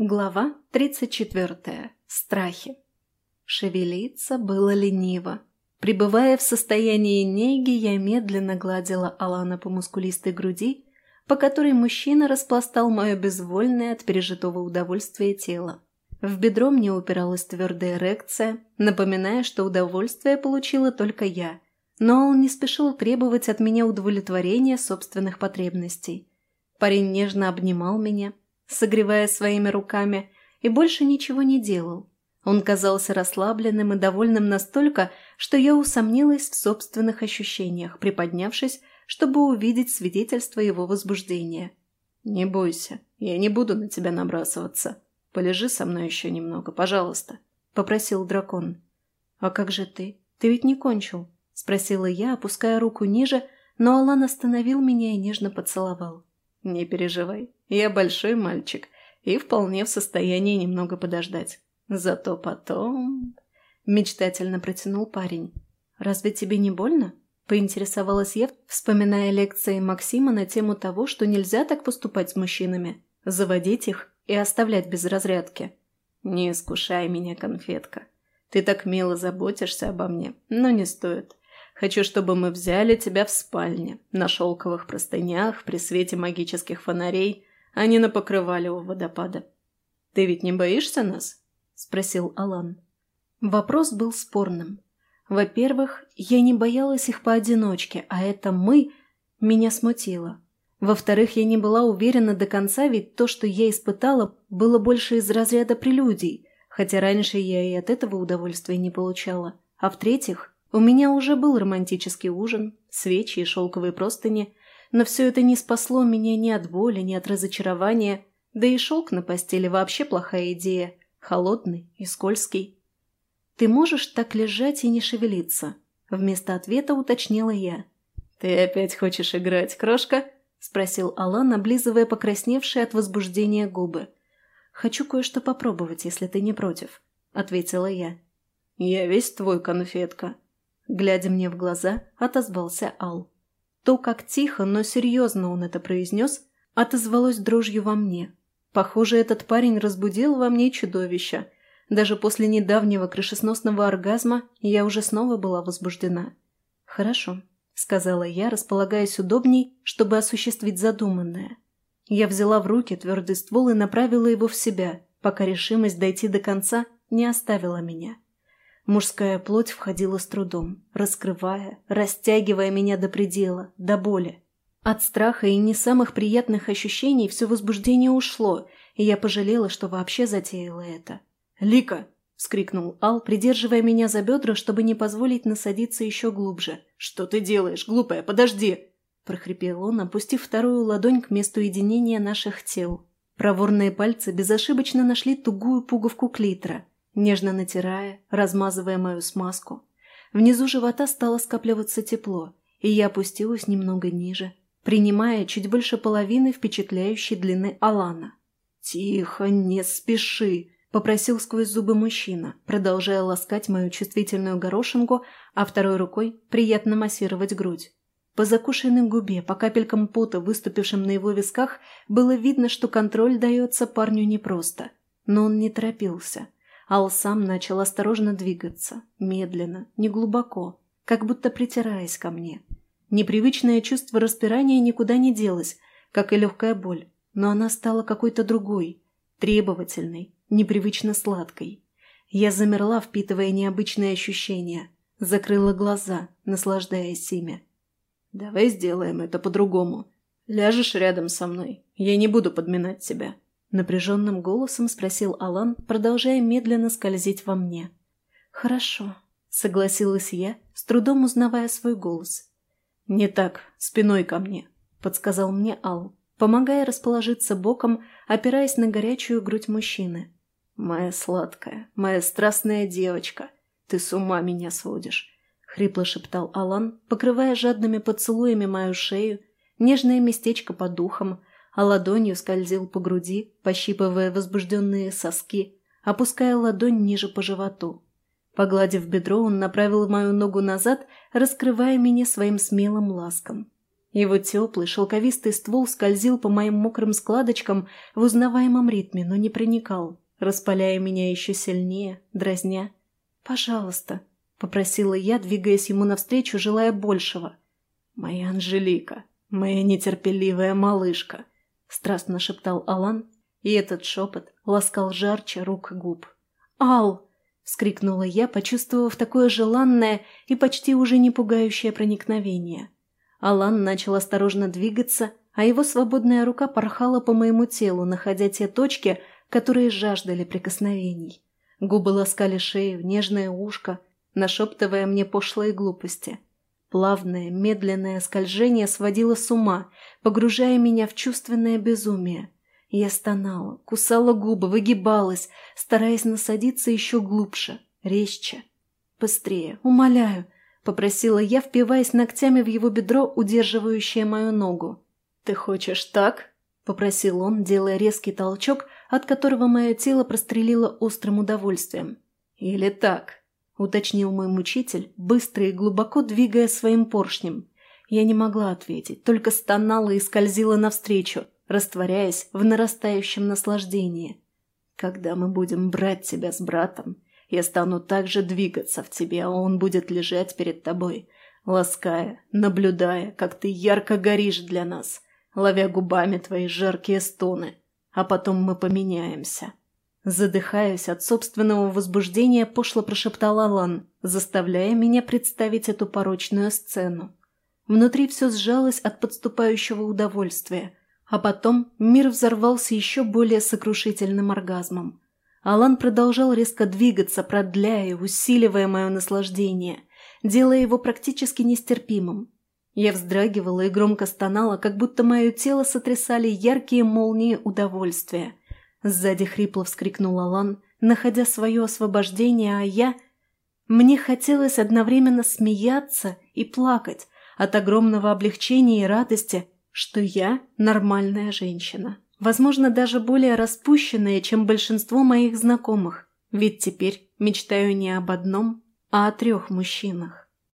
Глава 34. Страхи. Шевелиться было лениво. Пребывая в состоянии неги, я медленно гладила Алана по мускулистой груди, по которой мужчина распластал мое безвольное от пережитого удовольствия тело. В бедро мне упиралась твердая эрекция, напоминая, что удовольствие получила только я, но он не спешил требовать от меня удовлетворения собственных потребностей. Парень нежно обнимал меня, согревая своими руками, и больше ничего не делал. Он казался расслабленным и довольным настолько, что я усомнилась в собственных ощущениях, приподнявшись, чтобы увидеть свидетельство его возбуждения. «Не бойся, я не буду на тебя набрасываться. Полежи со мной еще немного, пожалуйста», — попросил дракон. «А как же ты? Ты ведь не кончил?» — спросила я, опуская руку ниже, но Алан остановил меня и нежно поцеловал. «Не переживай, я большой мальчик и вполне в состоянии немного подождать. Зато потом...» Мечтательно протянул парень. «Разве тебе не больно?» Поинтересовалась я, вспоминая лекции Максима на тему того, что нельзя так поступать с мужчинами, заводить их и оставлять без разрядки. «Не искушай меня, конфетка. Ты так мило заботишься обо мне, но не стоит. Хочу, чтобы мы взяли тебя в спальне, на шелковых простынях, при свете магических фонарей, а не на покрывале у водопада. Ты ведь не боишься нас?» – спросил Алан. Вопрос был спорным. Во-первых, я не боялась их поодиночке, а это «мы» меня смутило. Во-вторых, я не была уверена до конца, ведь то, что я испытала, было больше из разряда прелюдий, хотя раньше я и от этого удовольствия не получала. А в-третьих, у меня уже был романтический ужин, свечи и шелковые простыни, но все это не спасло меня ни от боли, ни от разочарования, да и шелк на постели вообще плохая идея, холодный и скользкий. «Ты можешь так лежать и не шевелиться?» Вместо ответа уточнила я. «Ты опять хочешь играть, крошка?» – спросил Алан, облизывая покрасневшие от возбуждения губы. «Хочу кое-что попробовать, если ты не против», – ответила я. «Я весь твой, конфетка», Глядя мне в глаза, отозвался Ал. То, как тихо, но серьезно он это произнес, отозвалось дрожью во мне. Похоже, этот парень разбудил во мне чудовище. Даже после недавнего крышесносного оргазма я уже снова была возбуждена. «Хорошо», — сказала я, располагаясь удобней, чтобы осуществить задуманное. Я взяла в руки твердый ствол и направила его в себя, пока решимость дойти до конца не оставила меня. Мужская плоть входила с трудом, раскрывая, растягивая меня до предела, до боли. От страха и не самых приятных ощущений все возбуждение ушло, и я пожалела, что вообще затеяла это. «Лика!» — вскрикнул Ал, придерживая меня за бедра, чтобы не позволить насадиться еще глубже. «Что ты делаешь, глупая? Подожди!» — прохрипел он, опустив вторую ладонь к месту единения наших тел. Проворные пальцы безошибочно нашли тугую пуговку клитора — нежно натирая, размазывая мою смазку. Внизу живота стало скапливаться тепло, и я опустилась немного ниже, принимая чуть больше половины впечатляющей длины Алана. «Тихо, не спеши!» – попросил сквозь зубы мужчина, продолжая ласкать мою чувствительную горошинку, а второй рукой приятно массировать грудь. По закушенной губе, по капелькам пота, выступившим на его висках, было видно, что контроль дается парню непросто. Но он не торопился – Ал сам начал осторожно двигаться, медленно, неглубоко, как будто притираясь ко мне. Непривычное чувство распирания никуда не делось, как и легкая боль, но она стала какой-то другой, требовательной, непривычно сладкой. Я замерла, впитывая необычные ощущения, закрыла глаза, наслаждаясь ими. «Давай сделаем это по-другому. Ляжешь рядом со мной, я не буду подминать тебя», Напряженным голосом спросил Алан, продолжая медленно скользить во мне. «Хорошо», — согласилась я, с трудом узнавая свой голос. «Не так, спиной ко мне», — подсказал мне Ал, помогая расположиться боком, опираясь на горячую грудь мужчины. «Моя сладкая, моя страстная девочка, ты с ума меня сводишь», — хрипло шептал Алан, покрывая жадными поцелуями мою шею, нежное местечко под духом, а ладонью скользил по груди, пощипывая возбужденные соски, опуская ладонь ниже по животу. Погладив бедро, он направил мою ногу назад, раскрывая меня своим смелым ласком. Его теплый шелковистый ствол скользил по моим мокрым складочкам в узнаваемом ритме, но не проникал, распаляя меня еще сильнее, дразня. «Пожалуйста», — попросила я, двигаясь ему навстречу, желая большего. «Моя Анжелика, моя нетерпеливая малышка», — страстно шептал Алан, и этот шепот ласкал жарче рук губ. «Ал!» — вскрикнула я, почувствовав такое желанное и почти уже не пугающее проникновение. Алан начал осторожно двигаться, а его свободная рука порхала по моему телу, находя те точки, которые жаждали прикосновений. Губы ласкали шею, нежное ушко, нашептывая мне пошлые глупости. Плавное, медленное скольжение сводило с ума, погружая меня в чувственное безумие. Я стонала, кусала губы, выгибалась, стараясь насадиться еще глубже, резче. «Быстрее, умоляю!» — попросила я, впиваясь ногтями в его бедро, удерживающее мою ногу. «Ты хочешь так?» — попросил он, делая резкий толчок, от которого мое тело прострелило острым удовольствием. «Или так?» — уточнил мой мучитель, быстро и глубоко двигая своим поршнем. Я не могла ответить, только стонала и скользила навстречу, растворяясь в нарастающем наслаждении. «Когда мы будем брать тебя с братом, я стану так же двигаться в тебе, а он будет лежать перед тобой, лаская, наблюдая, как ты ярко горишь для нас, ловя губами твои жаркие стоны, а потом мы поменяемся». Задыхаясь от собственного возбуждения, пошло прошептал Алан, заставляя меня представить эту порочную сцену. Внутри все сжалось от подступающего удовольствия, а потом мир взорвался еще более сокрушительным оргазмом. Алан продолжал резко двигаться, продляя усиливая мое наслаждение, делая его практически нестерпимым. Я вздрагивала и громко стонала, как будто мое тело сотрясали яркие молнии удовольствия. Сзади хрипло вскрикнул Алан, находя свое освобождение, а я... Мне хотелось одновременно смеяться и плакать от огромного облегчения и радости, что я нормальная женщина. Возможно, даже более распущенная, чем большинство моих знакомых, ведь теперь мечтаю не об одном, а о трех мужчинах.